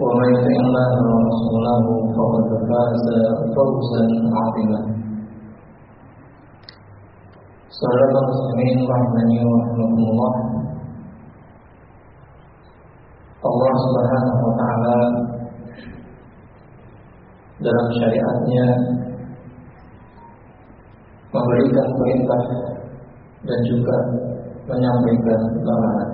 ومن يطع الله ورسوله فقد فاز فوزا عظيما Saudara muslimin rahimani wa rahmatullah Allah Subhanahu wa taala dalam syariatnya memberikan perintah dan juga menyampaikan larangan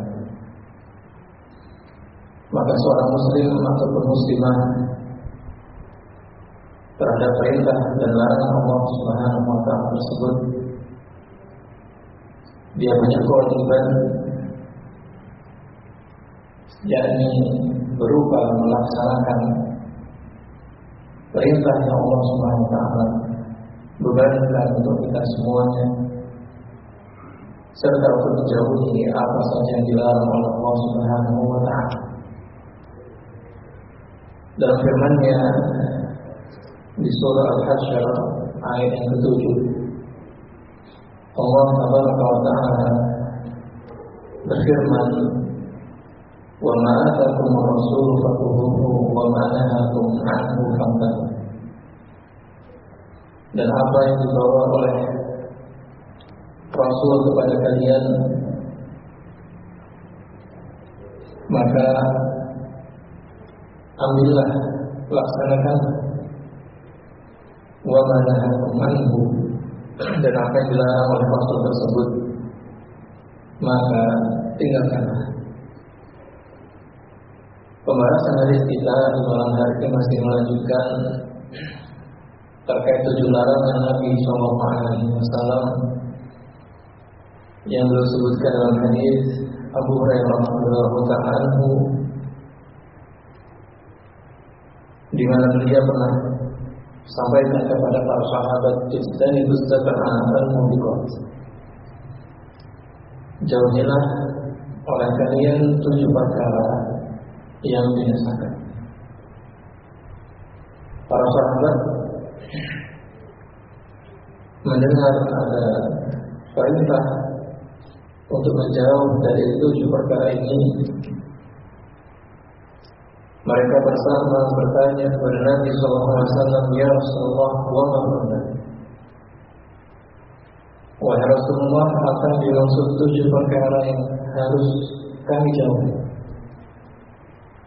maka seorang muslim ataupun muslimah terhadap perintah dan larangan Allah Subhanahu wa taala tersebut dia punya kewajiban yakni berupa melaksanakan perintah Allah Subhanahu wa taala bebankan untuk kita semuanya serta untuk menjauhi apa saja yang dilarang oleh Allah Subhanahu wa taala dalam firman-Nya di surah Al-Hasyr ayat yang ketujuh. Allah Tabaraka wa Ta'ala berfirman wa ma atakum rasul fakhuduhu wa ma nahakum anhu fantahu. Dan apa yang dibawa oleh Rasul kepada kalian maka ambillah laksanakan wa manahakum anhu. Dan apa yang dilarang oleh Rasul tersebut maka tinggalkanlah pembahasan hadis kita di malam hari ini masih melanjutkan terkait tujuh larangan Nabi Shallallahu Alaihi Wasallam yang beliau sebutkan dalam hadis Abu Hurairah radhiyallahu taala di mana beliau pernah sampaikan kepada para sahabat dan itu setelah mubikot. Jauhilah oleh kalian tujuh perkara yang binasakan. Para sahabat mendengar ada perintah untuk menjauh dari tujuh perkara ini mereka bersama bertanya kepada Nabi Sallallahu Alaihi Wasallam, Ya Rasulullah, wa ma Wahai Rasulullah, yang dimaksud tujuh perkara yang harus kami jauhi?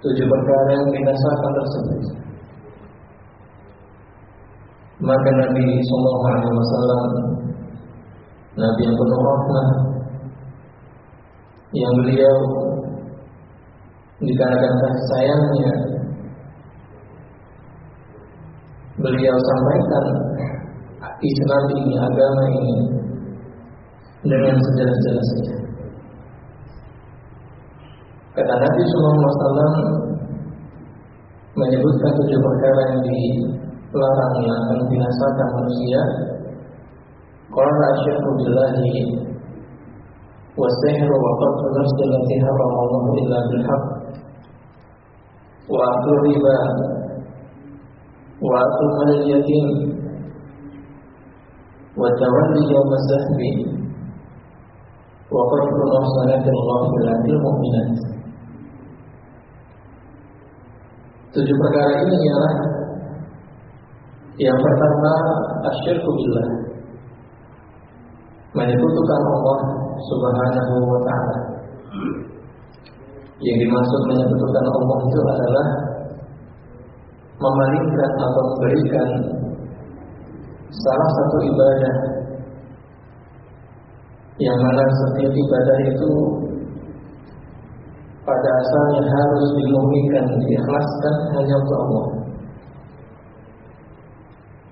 Tujuh perkara yang binasakan tersebut. Maka Nabi Sallallahu Alaihi Wasallam, Nabi yang penuh rahmah, yang beliau dikarenakan kasih sayangnya beliau sampaikan Islam ini agama ini dengan sejelas-jelasnya. Kata Nabi SAW menyebutkan tujuh perkara yang dilarang yang akan binasakan manusia. Qala asyhadu billahi wa sihru wa qatlu nafsi allati Allah illa bil wa aklu riba وآتوا مال اليتيم وتولي يوم الزحف وقتل المحصنات الغافلات المؤمنات Tujuh perkara ini ialah yang pertama asyirku billah menyekutukan Allah Subhanahu wa taala. Yang dimaksud menyekutukan Allah itu adalah memalingkan atau memberikan salah satu ibadah yang mana setiap ibadah itu pada asalnya harus dimurnikan, diikhlaskan hanya untuk Allah.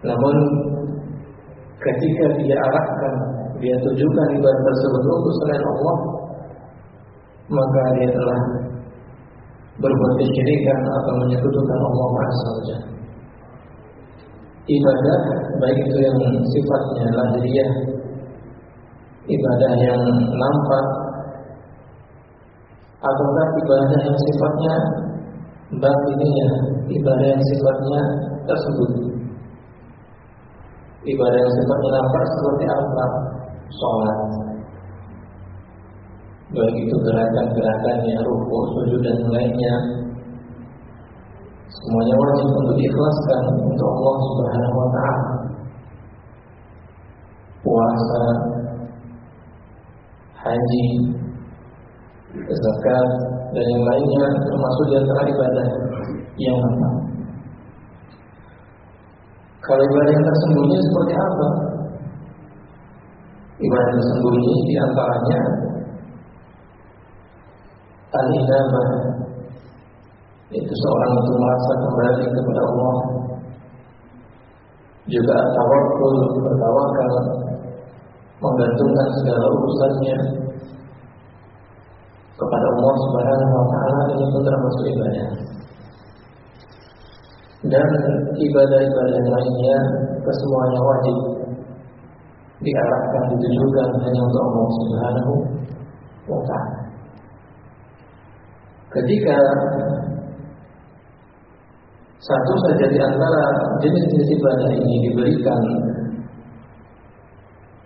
Namun ketika dia arahkan, dia tujukan ibadah tersebut untuk selain Allah, maka dia telah berbuat kesyirikan atau menyekutukan Allah Azza Ibadah baik itu yang sifatnya lahiriah, ibadah yang nampak, ataukah ibadah yang sifatnya batinnya, ibadah yang sifatnya tersebut. Ibadah yang sifatnya nampak seperti apa? Sholat, baik itu gerakan-gerakannya, ruku, sujud dan lainnya. Semuanya wajib untuk diikhlaskan untuk Allah Subhanahu wa taala. Puasa, haji, zakat dan yang lainnya termasuk di antara ibadah yang mana? Kalau ibadah yang tersembunyi seperti apa? Ibadah tersembunyi di antaranya al-inabah itu seorang itu merasa kembali kepada Allah juga tawakul bertawakal menggantungkan segala urusannya kepada Allah Subhanahu wa taala ini pun termasuk ibadah. Dan ibadah-ibadah yang lainnya kesemuanya wajib diarahkan ditujukan hanya untuk Allah Subhanahu wa taala. Ketika satu saja di antara jenis-jenis ibadah ini diberikan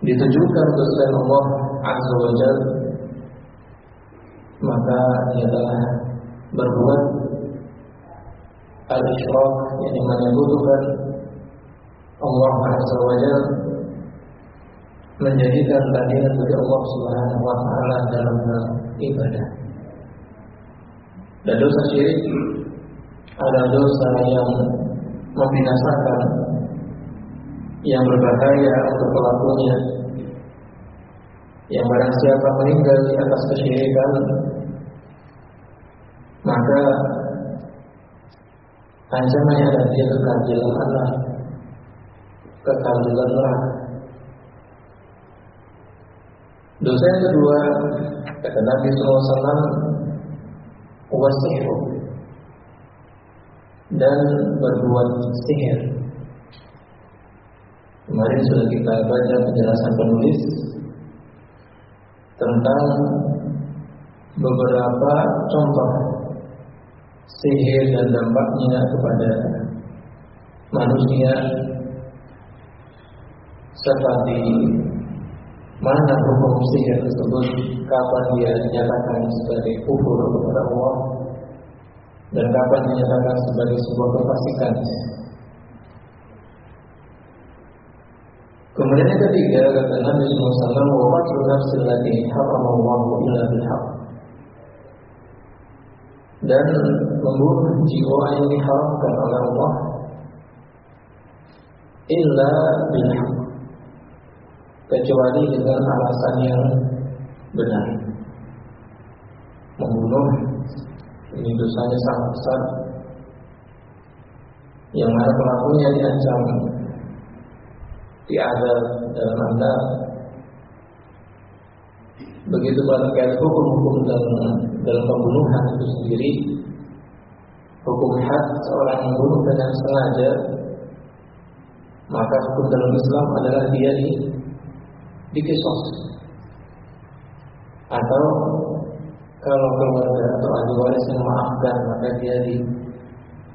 ditujukan untuk selain Allah Azza wa Jal maka dia telah berbuat al-isyraq yang menyebutkan Allah Azza wa Jal menjadikan tandingan bagi Allah Subhanahu wa taala dalam ibadah. Dan dosa syirik adalah dosa yang membinasakan, yang berbahaya untuk pelakunya. Yang barang siapa meninggal di atas kesyirikan, maka ancamannya adalah dia kekal di Allah, kekal di neraka. Dosa yang kedua, kata Nabi SAW, wasihru dan berbuat sihir. Kemarin sudah kita baca penjelasan penulis tentang beberapa contoh sihir dan dampaknya kepada manusia di mana hukum sihir tersebut? Kapan dia dinyatakan sebagai kufur kepada Allah? Dan kapan dinyatakan sebagai sebuah kefasikan. Kemudian yang ketiga kata Nabi SAW wa qatlu nafsil lati haramallahu illa bilhaq dan membunuh jiwa yang diharamkan oleh Allah illa bilhaq kecuali dengan alasan yang benar. Membunuh ini dosanya sangat besar. Yang mana pelakunya diancam diadab dalam anda begitu terkait hukum-hukum dalam, dalam pembunuhan itu sendiri hukum had seorang membunuh dengan sengaja maka hukum dalam Islam adalah dia di dikisos atau kalau keluarga atau ahli waris yang memaafkan maka dia di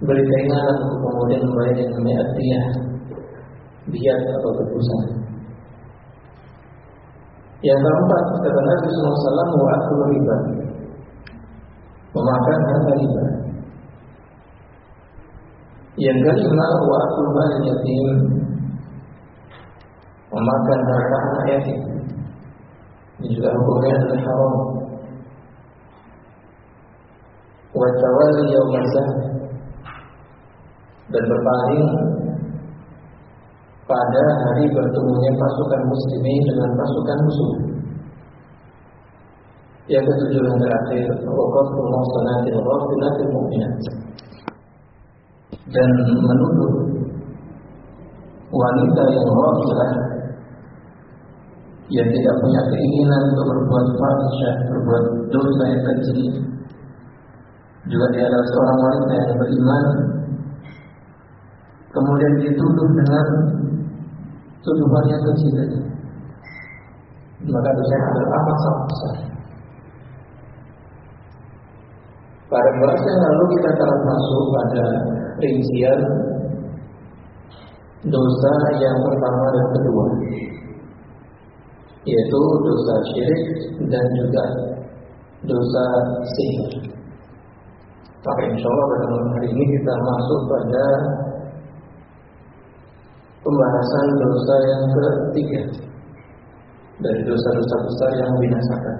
beri keinginan untuk kemudian membayar yang namanya adiyah biat atau tebusan. Yang keempat kata Nabi SAW wa akul riba memakan harta riba. Yang kelima wa akul mal yatim memakan harta anak yatim. Ini juga hukumnya adalah haram. Wa tawalli yawm dan berpaling pada hari bertemunya pasukan muslimin dengan pasukan musuh. Yang ketujuh yang terakhir, waqaful muhsanatil ghafilatil mu'minat. Dan menuduh wanita yang ghafilah yang tidak punya keinginan untuk berbuat fahsyah, berbuat dosa yang kecil. Juga dia adalah seorang wanita yang beriman kemudian dituduh dengan tuduhan yang kecil maka dosanya amat sangat besar. Pada bahas yang lalu kita telah masuk pada rincian dosa yang pertama dan kedua, yaitu dosa syirik dan juga dosa sihir. Maka insya Allah pada malam hari ini kita masuk pada pembahasan dosa yang ketiga dari dosa-dosa besar yang membinasakan.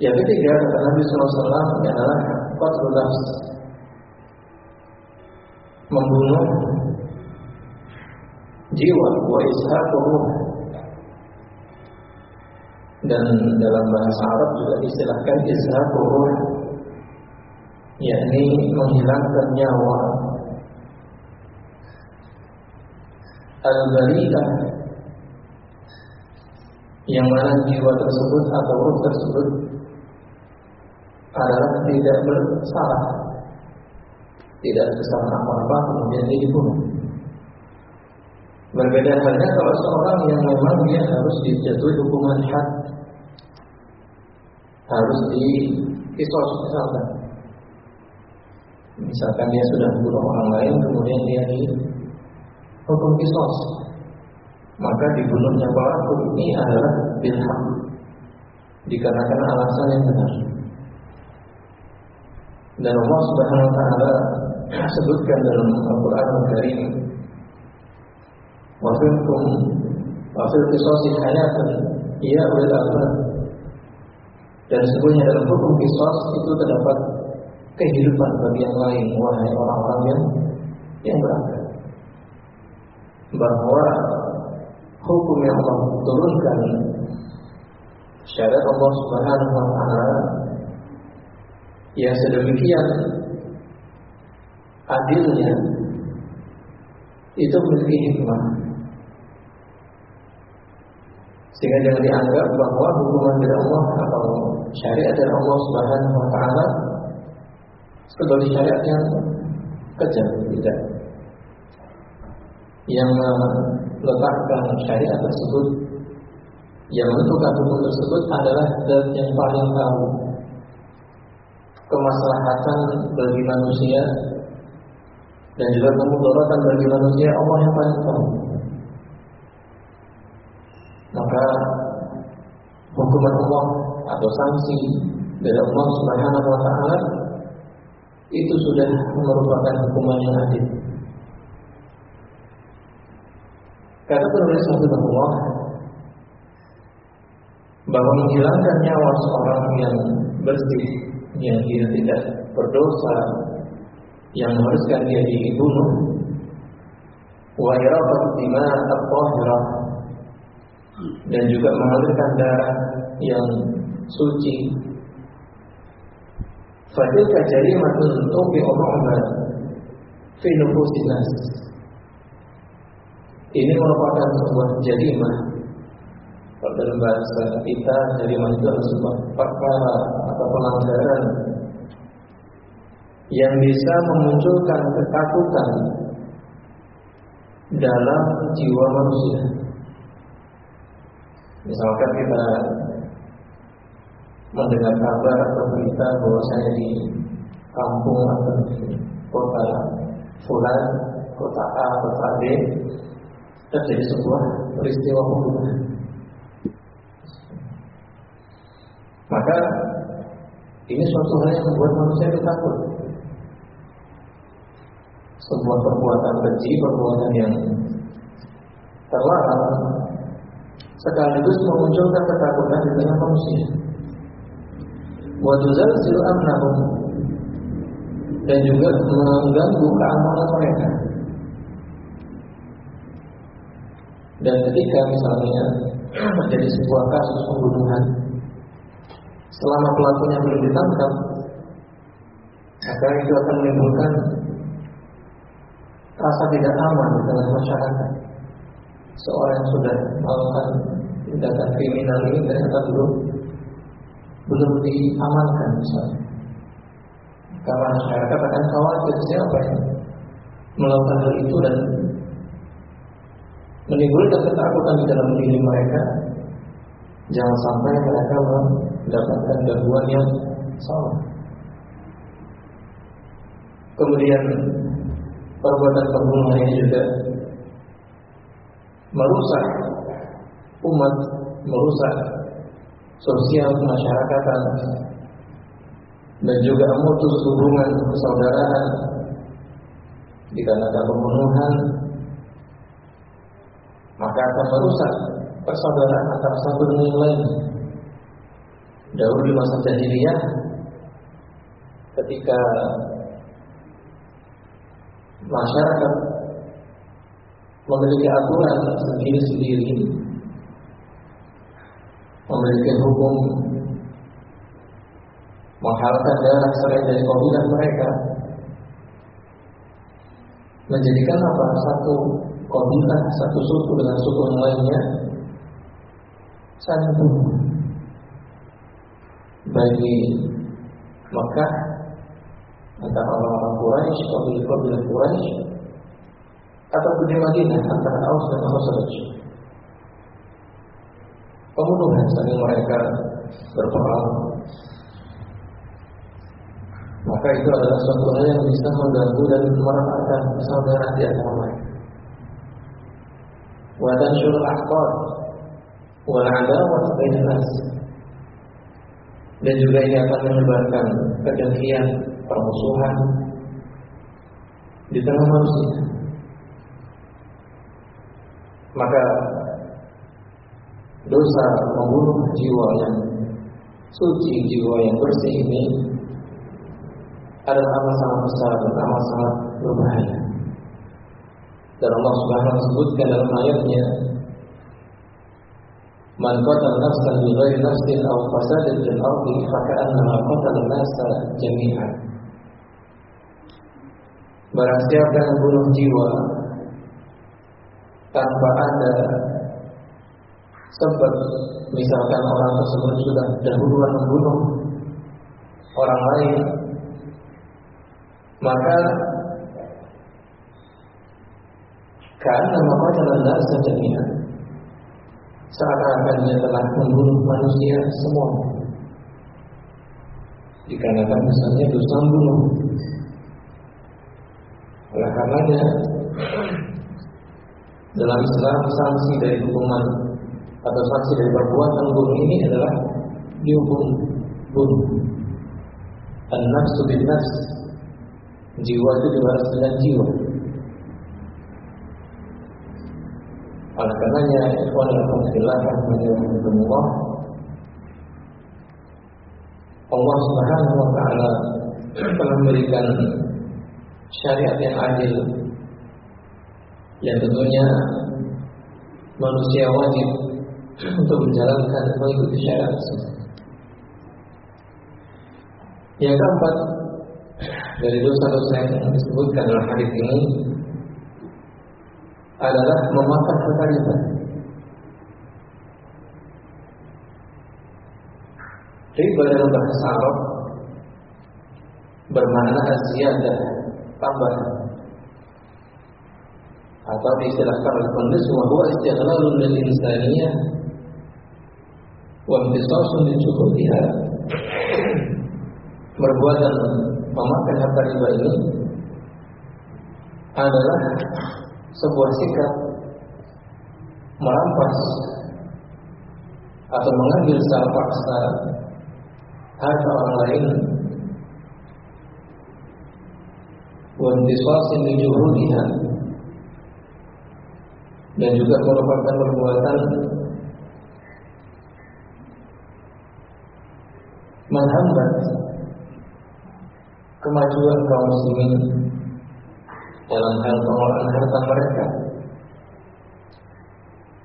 Yang ketiga kata Nabi SAW adalah qatlul nafs membunuh jiwa wa ishaquh dan dalam bahasa Arab juga istilahkan ishaquh yakni menghilangkan nyawa. Al-bari'ah yang mana jiwa tersebut atau ruh tersebut adalah tidak bersalah tidak kesalahan apa-apa kemudian dia dibunuh berbeda halnya kalau seorang yang memang dia harus dijatuhi hukuman had harus di kisos misalkan misalkan dia sudah membunuh orang lain kemudian dia di hukum kisos. Maka dibunuhnya pelaku ini adalah bilham. Dikarenakan alasan yang benar. Dan Allah Subhanahu wa taala sebutkan dalam Al-Qur'an Al-Karim wa fil qisasi hayatun ya ulil albab. Dan sebenarnya dalam hukum kisos itu terdapat kehidupan bagi yang lain wahai orang-orang yang yang berakal bahwa hukum yang Allah turunkan syariat Allah Subhanahu wa taala yang sedemikian adilnya itu memiliki hikmah sehingga jangan dianggap bahwa hukuman dari Allah atau syariat dari Allah Subhanahu wa taala sebagai syariat yang kejam tidak yang meletakkan syariat tersebut yang menentukan hukum tersebut adalah zat yang paling tahu kemaslahatan bagi manusia dan juga kemudaratan bagi manusia Allah yang paling tahu. Maka hukuman Allah atau sanksi dari Allah Subhanahu wa taala itu sudah merupakan hukuman yang adil. Kata penulis Allah bahwa menghilangkan nyawa seorang yang bersih, yang dia tidak berdosa, yang mengharuskan dia dibunuh, wa irabat dima at-tahirah dan juga mengalirkan darah yang suci. Fadilka jarimatun tubi umumah fi nufusinas ini merupakan sebuah jarimah. Kalau dalam bahasa kita jarimah itu sebuah perkara atau pelanggaran yang bisa memunculkan ketakutan dalam jiwa manusia. Misalkan kita mendengar kabar atau berita bahwa saya di kampung atau kota Fulan, kota A, kota B terjadi sebuah peristiwa pembunuhan. Maka ini suatu hal yang membuat manusia itu takut. Sebuah perbuatan keji, perbuatan yang terlarang, sekaligus memunculkan ketakutan di tengah manusia. Waduzal amnahum dan juga mengganggu keamanan mereka. Dan ketika misalnya terjadi sebuah kasus pembunuhan, selama pelakunya belum ditangkap, maka itu akan menimbulkan rasa tidak aman di tengah masyarakat. Seorang yang sudah melakukan tindakan kriminal ini ternyata belum belum diamankan misalnya. Karena masyarakat akan khawatir siapa yang melakukan hal itu dan menimbulkan ketakutan di dalam diri mereka. Jangan sampai mereka mendapatkan gangguan yang salah. Kemudian perbuatan pembunuhan ini juga merusak umat, merusak sosial kemasyarakatan dan juga memutus hubungan persaudaraan dikarenakan pembunuhan maka akan merusak persaudaraan antara satu dengan yang lain. Dahulu di masa jahiliyah ketika masyarakat memiliki aturan sendiri-sendiri. Memiliki hukum. Menghalalkan darah selain dari kabilah mereka. Menjadikan apa? Satu kabilah satu suku dengan suku yang lainnya. Bunuh bagi Mekah antara orang-orang Quraisy, kabilah-kabilah Quraisy atau di Madinah antara Aus dan Khazraj. Pembunuhan saling mereka berperang maka itu adalah suatu hal yang bisa mengganggu dan meretakkan saudara di antara mereka. Wa tanshur al-ahqad wal adawat bainan nas. Dan juga ini akan menyebarkan kedengkian, permusuhan di tengah manusia. Maka dosa membunuh jiwa yang suci, jiwa yang bersih ini adalah amal sangat besar dan amal sangat berbahaya. Dan Allah Subhanahu wa sebutkan dalam ayatnya Man qatala nafsan bi ghairi nafsin aw fasadin fil ardi faka'annama qatala an-nasa jami'an. Barang siapa yang membunuh jiwa tanpa ada sebab misalkan orang tersebut sudah dahuluan membunuh orang lain maka karena maqatala nasa jami'an seakan-akan dia telah membunuh manusia semua. Dikarenakan misalnya dosa membunuh. Oleh karenanya dalam Islam sanksi dari hukuman atau sanksi dari perbuatan bunuh ini adalah dihukum bunuh. An-nafsu bin nafs jiwa itu dibalas dengan jiwa. Oleh karenanya ikhwan alhamdulillah rahimahullah Allah Subhanahu wa taala telah memberikan syariat yang adil yang tentunya manusia wajib untuk menjalankan mengikuti syariat. Yang keempat dari dosa-dosa yang disebutkan dalam hadis ini adalah memakan harta riba. Riba dalam bahasa Arab bermakna ziyadah, tambahan. Atau diistilahkan oleh penulis bahwa istighlal lil insaniyah wa imtisasun li syuhutiha. Perbuatan memakan harta riba ini adalah sebuah sikap merampas atau mengambil secara paksa harta orang lain wantisasin lijuhudiha dan juga merupakan perbuatan menghambat kemajuan kaum muslimin dalam hal pengelolaan harta mereka.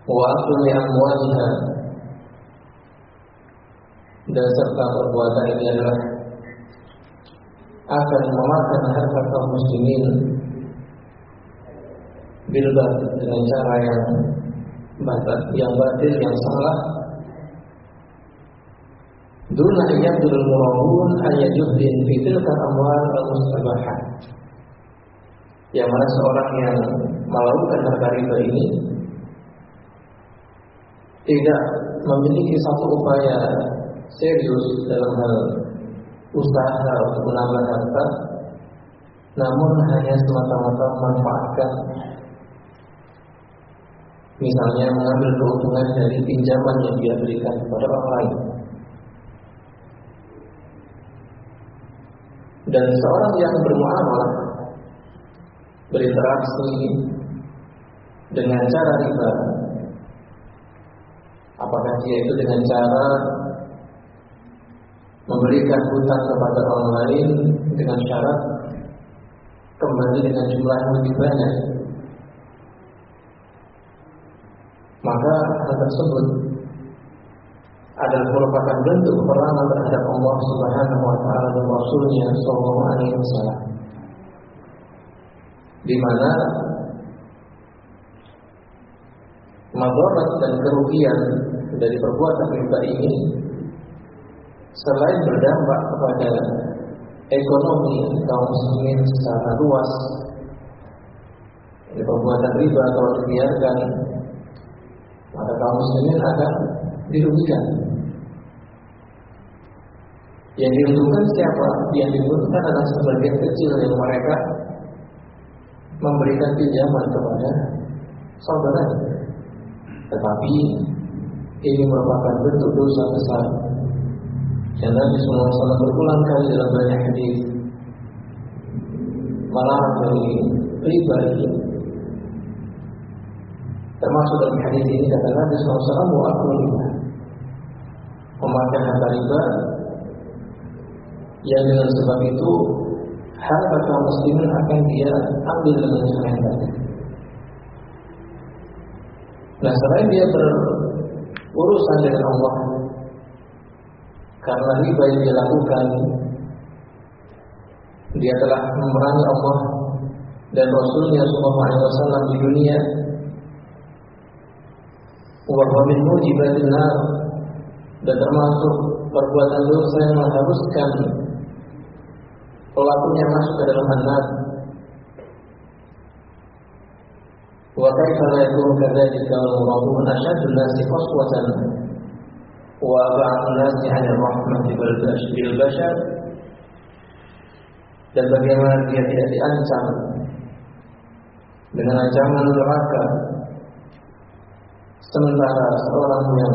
Wa akli amwaliha dan serta perbuatan ini adalah akan memakan harta kaum muslimin bilbah dengan cara yang batal, yang batil, yang salah. Duna yabdul murabun ayajuhdin fi tilka amwal al-mustabahah. Yang mana seorang yang melakukan harta riba ini tidak memiliki satu upaya serius dalam hal usaha untuk menambah harta, namun hanya semata-mata memanfaatkan misalnya mengambil keuntungan dari pinjaman yang dia berikan kepada orang lain. Dan seorang yang bermuamalah berinteraksi dengan cara riba, apakah dia itu dengan cara memberikan hutang kepada orang lain dengan syarat kembali dengan jumlah yang lebih banyak maka hal tersebut adalah merupakan bentuk perangan terhadap Allah Subhanahu wa taala dan Rasulnya sallallahu alaihi wasallam. Di mana madarat dan kerugian dari perbuatan riba ini selain berdampak kepada ekonomi kaum muslimin secara luas perbuatan riba kalau dibiarkan maka kaum muslimin akan dirugikan. Yang diuntungkan siapa? Yang diuntungkan adalah sebagian kecil yang mereka memberikan pinjaman kepada saudara. Tetapi ini merupakan bentuk dosa besar. Dan Nabi SAW berulang kali dalam banyak hadis melarang dari riba ini Termasuk dalam hadis ini kata Nabi SAW wa aku riba. Memakan harta riba yang dengan sebab itu harta kaum muslimin akan dia ambil dengan cara. Nah selain dia berurusan dengan Allah karena riba yang dia lakukan dia telah memerangi Allah dan Rasulnya Sallallahu Alaihi Wasallam di dunia wa min mujibatin dan termasuk perbuatan dosa yang mengharuskan pelakunya masuk ke dalam nar. Wa kaifa la yakunu kadzalika wal muradu asyadun nasi qaswatan. Wa ba'dun nasi 'ala rahmati bil bashar. Dan bagaimana dia tidak diancam dengan ancaman neraka Sementara seorang yang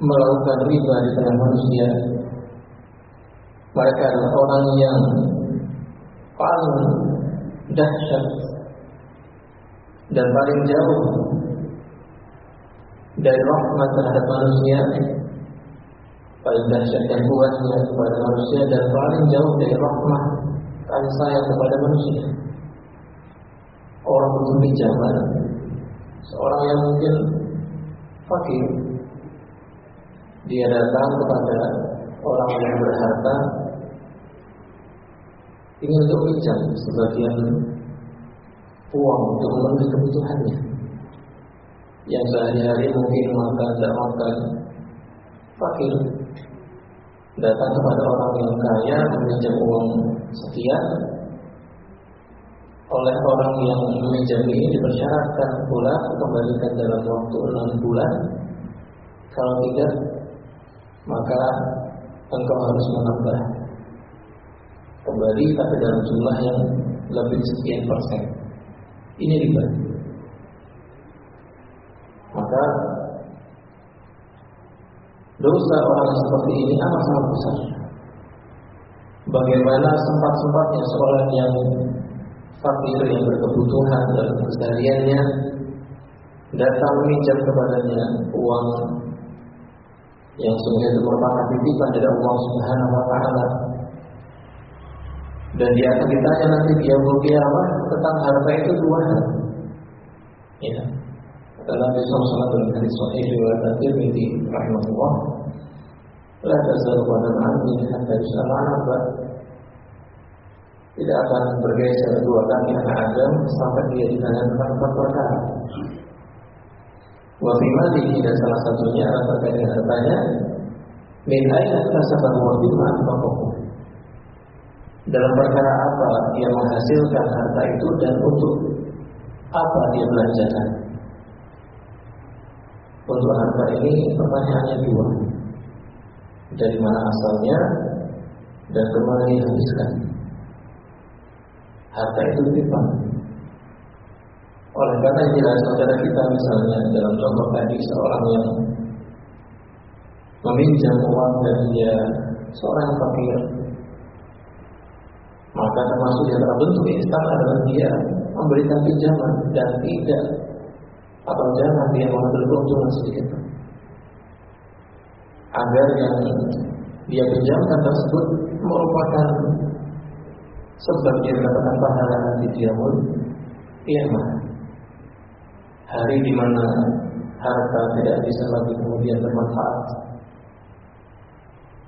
melakukan riba di tengah manusia Mereka adalah orang yang paling dahsyat dan paling jauh dari rahmat terhadap manusia paling dahsyat dan kuatnya kepada manusia dan paling jauh dari rahmat kasih sayang kepada manusia. Orang itu pinjaman seorang yang mungkin fakir dia datang kepada orang yang berharta. Ingin untuk pinjam sebagian uang untuk memenuhi kebutuhannya. Yang sehari-hari mungkin makan tidak makan. Fakir datang kepada orang yang kaya meminjam uang sekian oleh orang yang meminjam ini dipersyaratkan pula kembalikan dalam waktu enam bulan. Kalau tidak, maka engkau harus menambah kembali tapi dalam jumlah yang lebih sekian persen. Ini riba. Maka dosa orang seperti ini amat sangat besar. Bagaimana sempat-sempatnya seorang yang fakir yang berkebutuhan dalam kesehariannya datang meminjam kepadanya uang yang sungguh itu merupakan titipan dari Allah Subhanahu wa taala. Dan dia akan ditanya nanti dia kiamat tentang harta itu dua hal. Ya. Kata Nabi SAW dalam hadis sahih riwayat At-Tirmidzi rahimahullah, "La tazalu qadam 'abdin hatta yus'ala Tidak akan bergeser dua kaki anak Adam sampai dia ditanya tentang empat perkara. Wa fi malihi dan salah satunya adalah terkait dengan hartanya min aina kasabahu wa bima anfaqahu. Dalam perkara apa dia menghasilkan harta itu dan untuk apa dia belanjakan. Untuk harta ini pertanyaannya dua. Dari mana asalnya dan ke mana dihabiskan. Harta itu timbang oleh karena jelas saudara kita misalnya dalam contoh tadi seorang yang meminjam uang dari dia seorang fakir maka termasuk yang terbentuk Islam adalah dia memberikan pinjaman dan tidak atau jangan dia mengambil keuntungan sedikit agar yang dia pinjamkan tersebut merupakan sebab dia mendapatkan pahala nanti dia pun kiamat hari di mana harta tidak bisa lagi kemudian bermanfaat.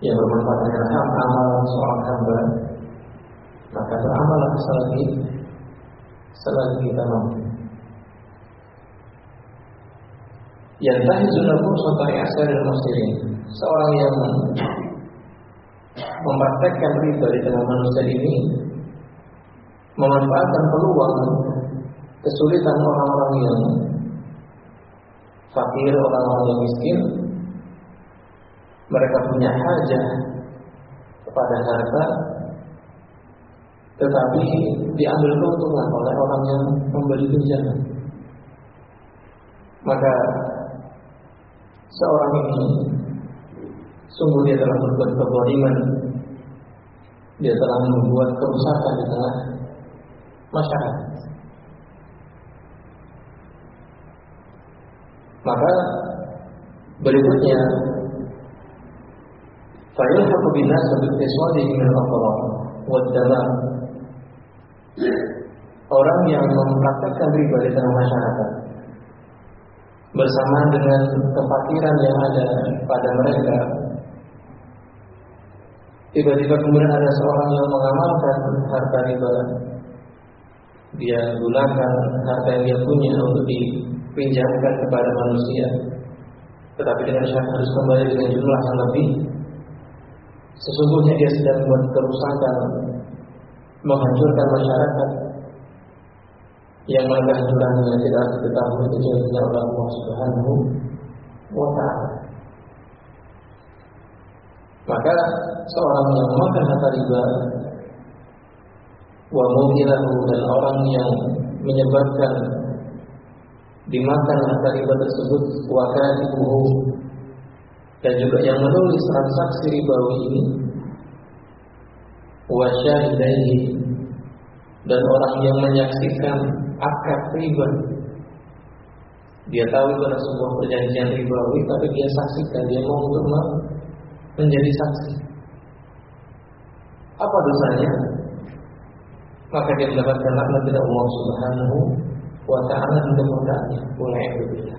Yang bermanfaat adalah amal seorang hamba, maka beramallah selagi selagi kita mampu. Yang tadi sudah pun sampai asal dan muslimin Seorang yang mempraktekkan riba di tengah manusia ini memanfaatkan peluang kesulitan orang-orang yang fakir, orang-orang yang miskin, mereka punya hajat kepada harta, tetapi diambil keuntungan oleh orang yang memberi pinjaman. Maka seorang ini sungguh dia telah berbuat keboliman, dia telah membuat kerusakan di tengah masyarakat. Maka berikutnya fayulhaqu bin nas bi tiswadihi min dalam orang yang mempraktekkan riba di tengah masyarakat bersamaan dengan kefakiran yang ada pada mereka tiba-tiba kemudian ada seorang yang mengamalkan harta riba dia gunakan harta yang dia punya untuk di pinjamkan kepada manusia. Tetapi dengan syarat harus kembali dengan jumlah yang lebih. Sesungguhnya dia sedang membuat kerusakan menghancurkan masyarakat. Yang mana kehancurannya tidak diketahui kecuali oleh Allah Subhanahu wa taala. Maka seorang yang memakan harta riba wa dan orang yang menyebabkan dimakan harta riba tersebut wakatibuhu. Dan juga yang menulis transaksi ribawi ini wasyahidaihi. Dan orang yang menyaksikan akad riba dia tahu itu adalah sebuah perjanjian ribawi tapi dia saksikan dia mau untuk menjadi saksi. Apa dosanya maka dia mendapatkan laknat dari Allah Subhanahu wa ta'ala di kemurkaannya mulai berbeda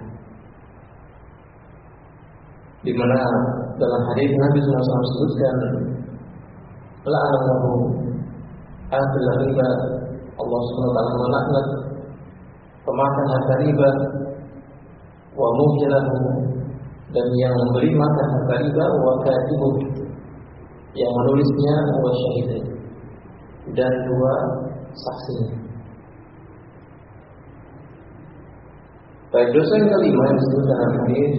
di mana dalam hadis Nabi SAW sebutkan la'anahu ahli riba Allah SWT melaknat pemakan harta riba wa mujilahu dan yang memberi makan harta riba wa katibu yang menulisnya wa syahidai dan dua saksinya Baik dosa yang kelima yang disebut dalam hadis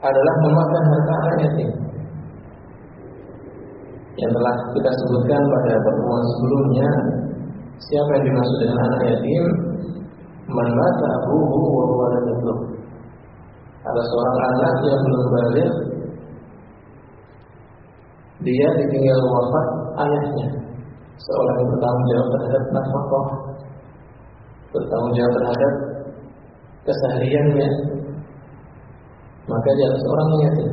adalah memakan harta anak yatim. yang telah kita sebutkan pada pertemuan sebelumnya siapa yang dimaksud dengan anak yatim? Man mata abuhu wa ada seorang anak yang belum balik dia ditinggal wafat ayahnya seorang yang bertanggung jawab terhadap nafkah bertanggung jawab terhadap kesehariannya. Maka dia seorang yatim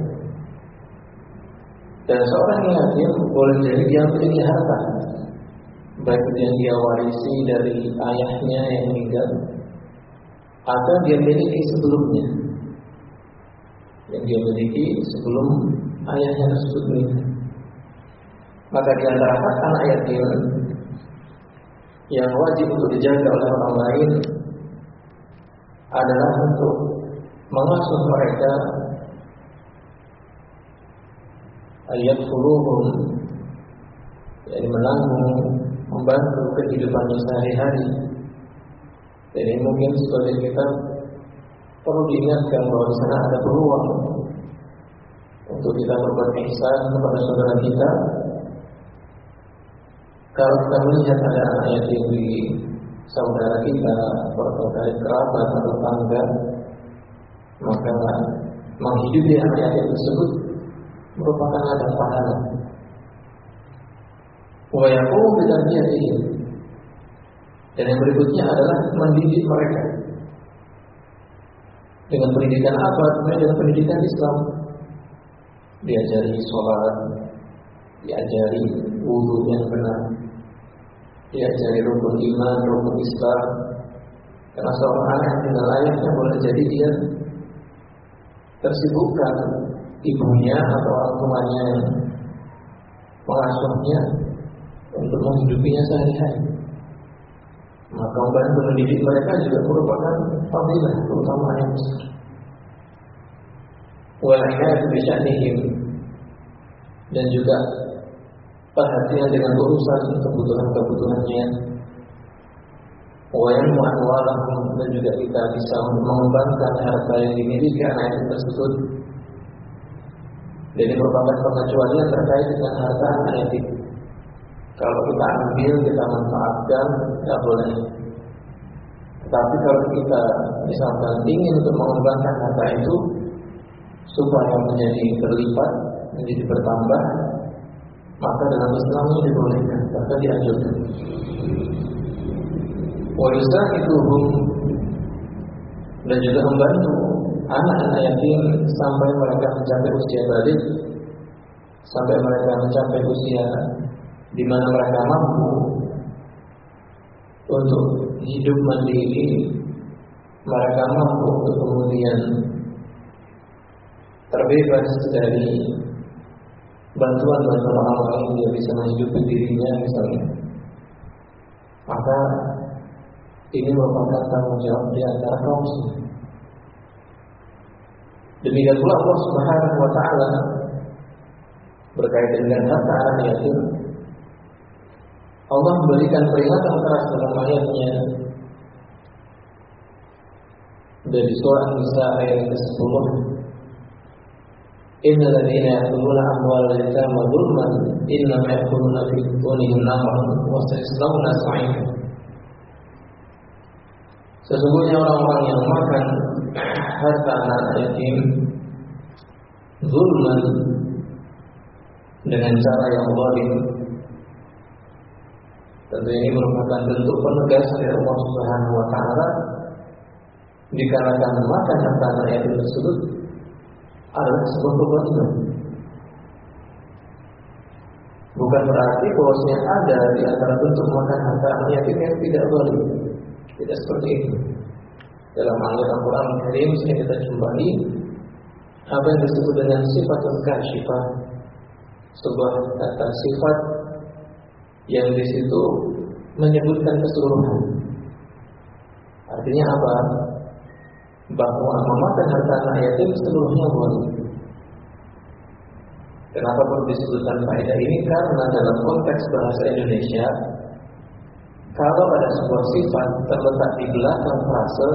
dan seorang yatim boleh jadi dia memiliki harta. Baik yang dia warisi dari ayahnya yang meninggal. Atau dia miliki sebelumnya. Yang dia miliki sebelum ayahnya tersebut meninggal maka di antara hak anak yatim yang wajib untuk dijaga oleh orang lain adalah untuk mengasuh mereka. Ayat fuluhum yang menanggung membantu kehidupannya sehari-hari. Jadi mungkin sebagai kita perlu diingatkan bahwa di sana ada peluang untuk kita berbuat ihsan kepada saudara kita kalau kita melihat ada anak yatim di saudara kita atau dari kerabat atau tangga maka menghidupi yatim tersebut merupakan ada pahala. Wa yaqumu bi Dan yang berikutnya adalah mendidik mereka. Dengan pendidikan apa? Dengan pendidikan Islam. Diajari sholat, diajari wudhu yang benar, diajari rukun iman, rukun Islam. Karena seorang anak dengan ayahnya boleh jadi dia tersibukkan ibunya atau orang tuanya yang mengasuhnya untuk menghidupinya sehari-hari. Maka membantu mendidik mereka juga merupakan fadilah terutama yang besar. Walaikat bisya'nihim dan juga perhatian dengan urusan kebutuhan-kebutuhannya. Wayan mu'anwalahum dan juga kita bisa mengembangkan harta yang dimiliki anak itu tersebut jadi merupakan pengecualian terkait dengan harta anak yatim. Kalau kita ambil, kita manfaatkan, tidak boleh. Tapi kalau kita misalkan ingin untuk mengembangkan harta itu supaya menjadi berlipat, menjadi bertambah, maka dalam Islam ini dibolehkan, bahkan dianjurkan. Wajah itu dan juga membantu anak-anak yatim sampai mereka mencapai usia balik, sampai mereka mencapai usia di mana mereka mampu untuk hidup mandiri, mereka mampu untuk kemudian terbebas dari bantuan-bantuan orang lain dia bisa menghidupi dirinya misalnya. Maka ini merupakan tanggung jawab di antara kaum muslimin. Demikian pula Allah Subhanahu wa taala berkaitan dengan harta anak. Allah memberikan peringatan keras dalam ayatnya dari surah Nisa ayat ke-10 Yakuluna amwal al-yatama dhulman inna ma yakuluna fi butunihim naran wa sayaslawna sa'ira Sesungguhnya orang-orang yang makan harta anak yatim zulman dengan cara yang zalim. Tentu ini merupakan bentuk penegasan dari Allah Subhanahu wa taala. Dikarenakan makan harta anak yatim tersebut adalah sebuah kebaikan. Bukan berarti bahwasanya ada di antara bentuk makan harta anak yatim yang tidak boleh. Tidak seperti itu. Dalam ayat Al-Quran Karim sini kita jumpai apa yang disebut dengan sifat sifat sebuah kata sifat yang di situ menyebutkan keseluruhan. Artinya apa? Bahwa memakan harta anak yatim seluruhnya boleh. Kenapa pun disebutkan faedah ini? Karena dalam konteks bahasa Indonesia, kalau ada sebuah sifat terletak di belakang frase,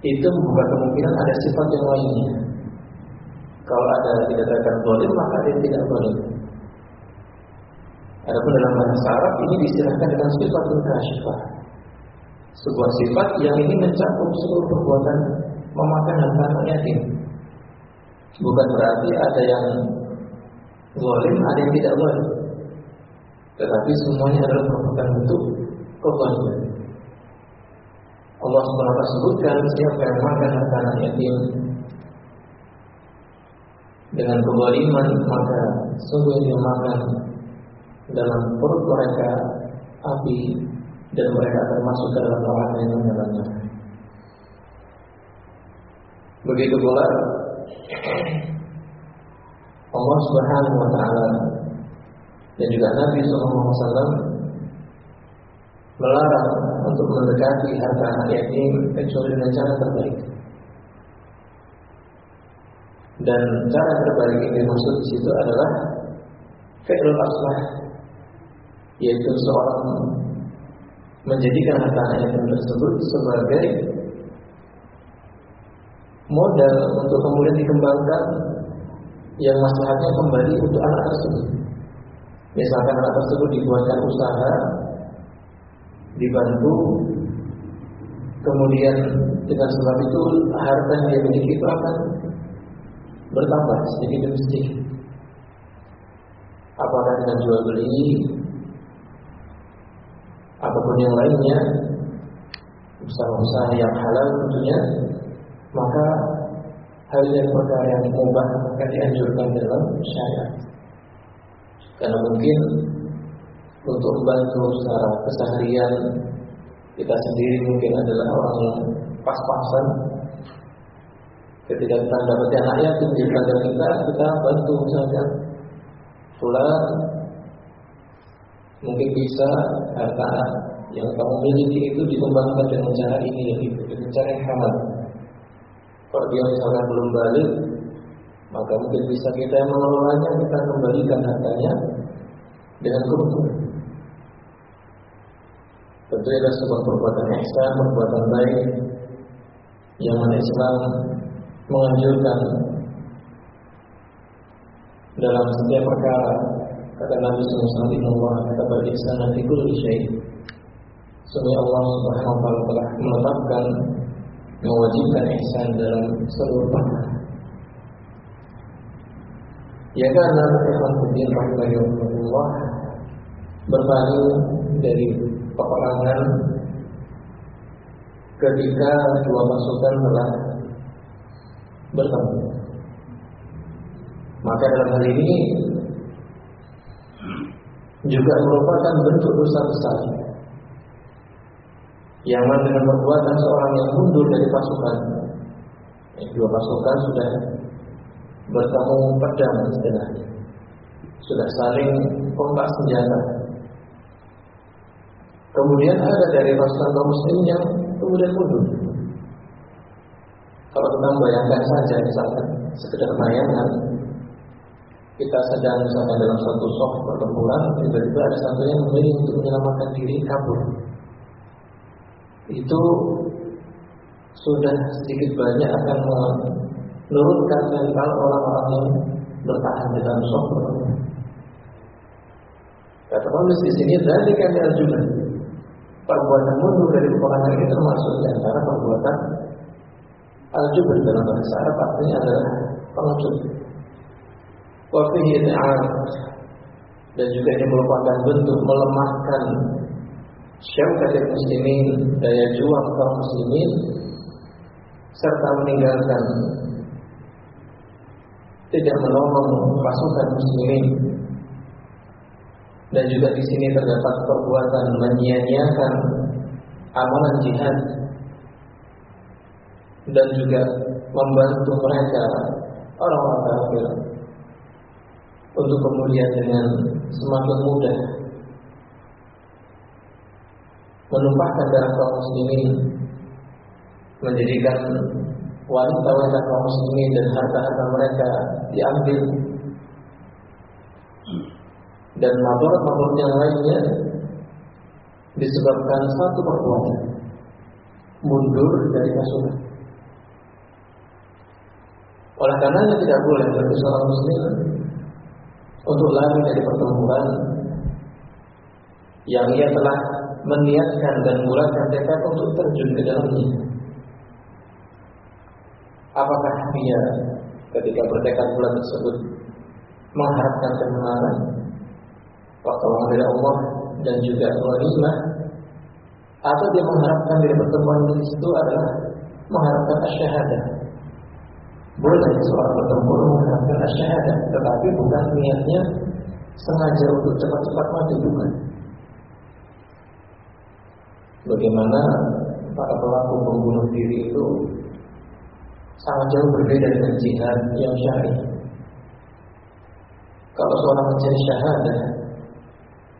itu membuka kemungkinan ada sifat yang lainnya. Kalau ada dikatakan boleh maka dia tidak boleh. Adapun dalam bahasa Arab ini disirahkan dengan sifat kasyifah. Sebuah sifat yang ini mencakup seluruh perbuatan memakan harta anak yatim. Bukan berarti ada yang zalim, ada yang tidak zalim. Tetapi semuanya adalah merupakan bentuk kezaliman. Allah SWT sebutkan siapa yang makan harta anak dengan kezaliman maka sungguh dia makan dalam perut mereka api dan mereka akan masuk ke dalam neraka yang menyala Begitu pula Allah Subhanahu wa taala dan juga Nabi SAW melarang untuk mendekati harta anak yatim kecuali dengan cara terbaik. Dan cara terbaik yang dimaksud di situ adalah fi'lul aslah yaitu seorang menjadikan harta yatim tersebut sebagai modal untuk kemudian dikembangkan yang masalahnya kembali untuk anak tersebut. Misalkan anak tersebut dibuatkan usaha, dibantu, kemudian dengan sebab itu harta yang dia miliki itu akan bertambah sedikit demi sedikit. Apakah dengan jual beli ataupun yang lainnya, usaha-usaha yang halal tentunya, maka hal yang perkara yang mubah akan dianjurkan dalam syariat. Karena mungkin untuk membantu secara keseharian kita sendiri mungkin adalah orang yang pas-pasan. Ketika kita dapat anak yatim di kita kita bantu misalnya pulang mungkin bisa harta yang kamu miliki itu dikembangkan dengan cara ini itu dengan cara yang halal kalau dia misalkan belum balik, maka mungkin bisa kita yang mengelolanya, kita kembalikan hartanya dengan keuntungan. Tentu ada sebuah perbuatan ihsan, perbuatan baik yang mana Islam menganjurkan dalam setiap perkara kata Nabi SAW Allah kata berihsan nanti kulli syait Sungguh Allah Subhanahu wa taala telah menetapkan mewajibkan ihsan dalam seluruh perkara. Ya karena ikhwan fiddin rahimahullah berpaling dari peperangan ketika dua pasukan telah bertemu. Maka dalam hal ini juga merupakan bentuk dosa besar yang mana dengan perbuatan seorang yang mundur dari pasukan ya, dua pasukan sudah bertemu pedang istilahnya sudah saling kontak senjata. Kemudian ada dari pasukan kaum muslim yang kemudian mundur. Kalau kita membayangkan saja misalkan sekedar bayangan kita sedang misalkan dalam suatu soft pertempuran tiba-tiba ada satu yang memilih untuk menyelamatkan diri kabur. Itu sudah sedikit banyak akan menurunkan mental orang-orang yang bertahan di dalam shock Kata penulis di sini dari kami juga perbuatan mundur dari peperangan itu termasuk di antara perbuatan al dalam bahasa Arab artinya adalah pengecut. Wafihi dan juga ini merupakan bentuk melemahkan syaukat muslimin daya juang kaum muslimin serta meninggalkan tidak menolong pasukan muslimin. Dan juga di sini terdapat perbuatan menyia-nyiakan amalan jihad dan juga membantu mereka orang-orang kafir untuk kemudian dengan semakin mudah menumpahkan darah kaum muslimin menjadikan wanita-wanita kaum muslimin dan harta-harta mereka diambil dan madarat-madarat yang lainnya disebabkan satu perbuatan mundur dari pasukan. Oleh karenanya tidak boleh bagi seorang muslim untuk lari dari pertempuran yang ia telah meniatkan dan bulatkan tekad untuk terjun ke dalamnya. Apakah dia ketika bertekad bulat tersebut mengharapkan kemenangan pertolongan dari Allah dan juga ghanimah atau dia mengharapkan dari pertemuan di situ adalah mengharapkan asyhadah. Boleh seorang bertemu mengharapkan asyhadah, tetapi bukan niatnya sengaja untuk cepat-cepat mati bukan. Bagaimana para pelaku pembunuh diri itu sangat jauh berbeda dengan jihad yang syar'i. Kalau seorang mencari syahadah,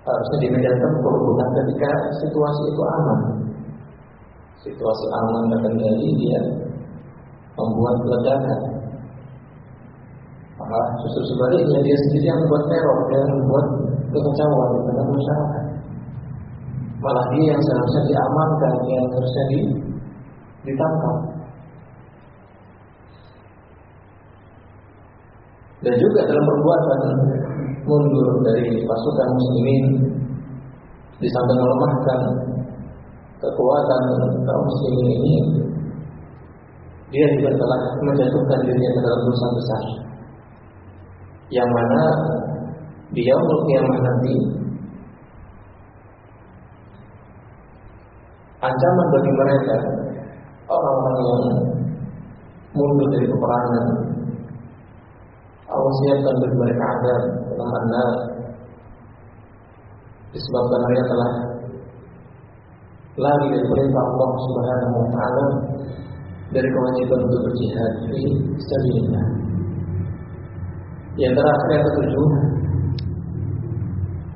harusnya di medan tempur bukan ketika situasi itu aman. Situasi aman terkendali dia membuat ledakan. Maka justru sebaliknya dia sendiri yang membuat teror, yang membuat kekacauan di masyarakat. Malah dia yang seharusnya diamankan, yang harusnya ditangkap. Dan juga dalam perbuatan mundur dari pasukan muslimin di melemahkan kekuatan kaum muslimin ini dia juga telah menjatuhkan dirinya ke dalam dosa besar. Yang mana di yaumul kiamah nanti ancaman bagi mereka orang-orang yang mundur dari peperangan Allah siapkan bagi mereka adab dalam anda disebabkan mereka telah lari dari perintah Allah Subhanahu wa taala dari kewajiban untuk berjihad di sabilillah. Yang terakhir yang ketujuh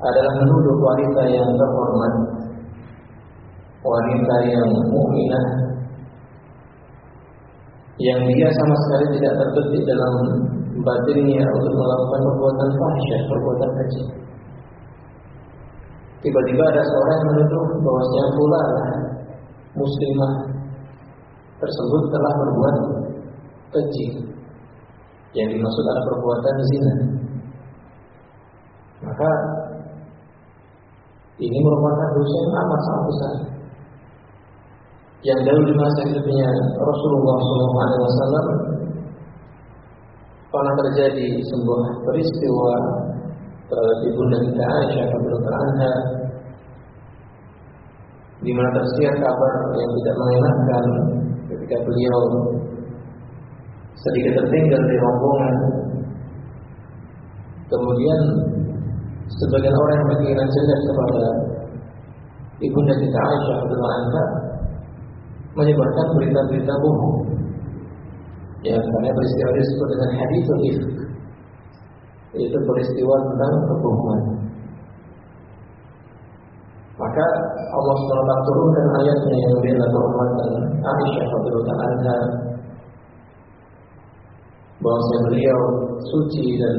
adalah menuduh wanita yang terhormat, wanita yang mukminah, yang dia sama sekali tidak terbetik dalam batinnya untuk melakukan perbuatan fahsyah, perbuatan kecil. Tiba-tiba ada seorang yang menuduh bahwasanya pula muslimah tersebut telah berbuat keji. Yang dimaksud adalah perbuatan zina. Maka ini merupakan dosa yang amat sangat besar. Yang jauh di masa hidupnya Rasulullah SAW pernah terjadi sebuah peristiwa terhadap ibunda kita Aisyah radhiyallahu anha di mana tersiar kabar yang tidak mengenakan ketika beliau sedikit tertinggal di rombongan. Kemudian sebagian orang yang berpikiran jelek kepada ibunda kita Aisyah radhiyallahu anha menyebarkan berita-berita bohong Ya, karena peristiwa disebut dengan hadis. Itu peristiwa tentang kebohongan. Maka Allah SWT turunkan ayatnya yang bela kehormatan Aisyah radhiyallahu bahwa beliau suci dan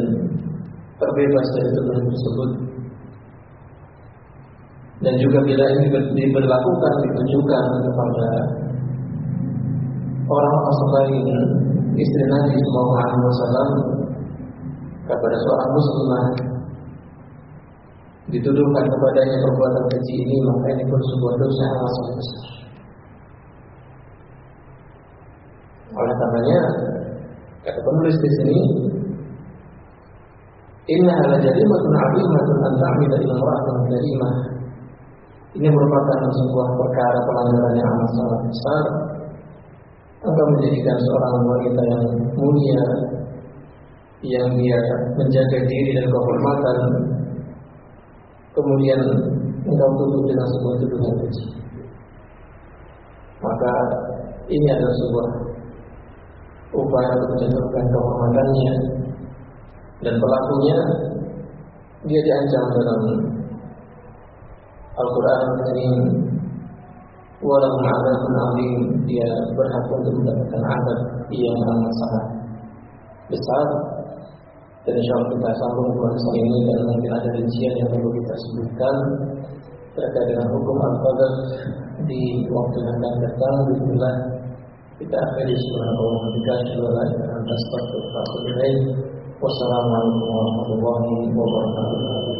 terbebas dari tuduhan tersebut. Dan juga bila ini diberlakukan ditujukan kepada orang-orang selain istri Nabi Alaihi Wasallam kepada seorang muslimah dituduhkan kepadanya perbuatan keji ini maka ini pun sebuah dosa yang sangat besar. Oleh karenanya kata penulis di sini Inna ala jarimatun azimatun an ta'mida ila imra'atin karimah. Ini merupakan sebuah perkara pelanggaran yang amat sangat besar engkau menjadikan seorang wanita yang mulia yang dia menjaga diri dan kehormatan kemudian engkau tutup dengan sebuah tuduhan keji. Maka ini adalah sebuah upaya untuk menjatuhkan kehormatannya dan pelakunya dia diancam dalam Al-Quran Al-Karim. Walau pun azim dia berhak untuk mendapatkan adab yang sangat besar dan insya Allah kita sambung pembahasan ini dan mungkin ada rincian yang perlu kita sebutkan terkait dengan hukum al-qadar di waktu yang akan datang. Bismillah kita akhiri subhanahu wa ta'ala Wassalamualaikum warahmatullahi wabarakatuh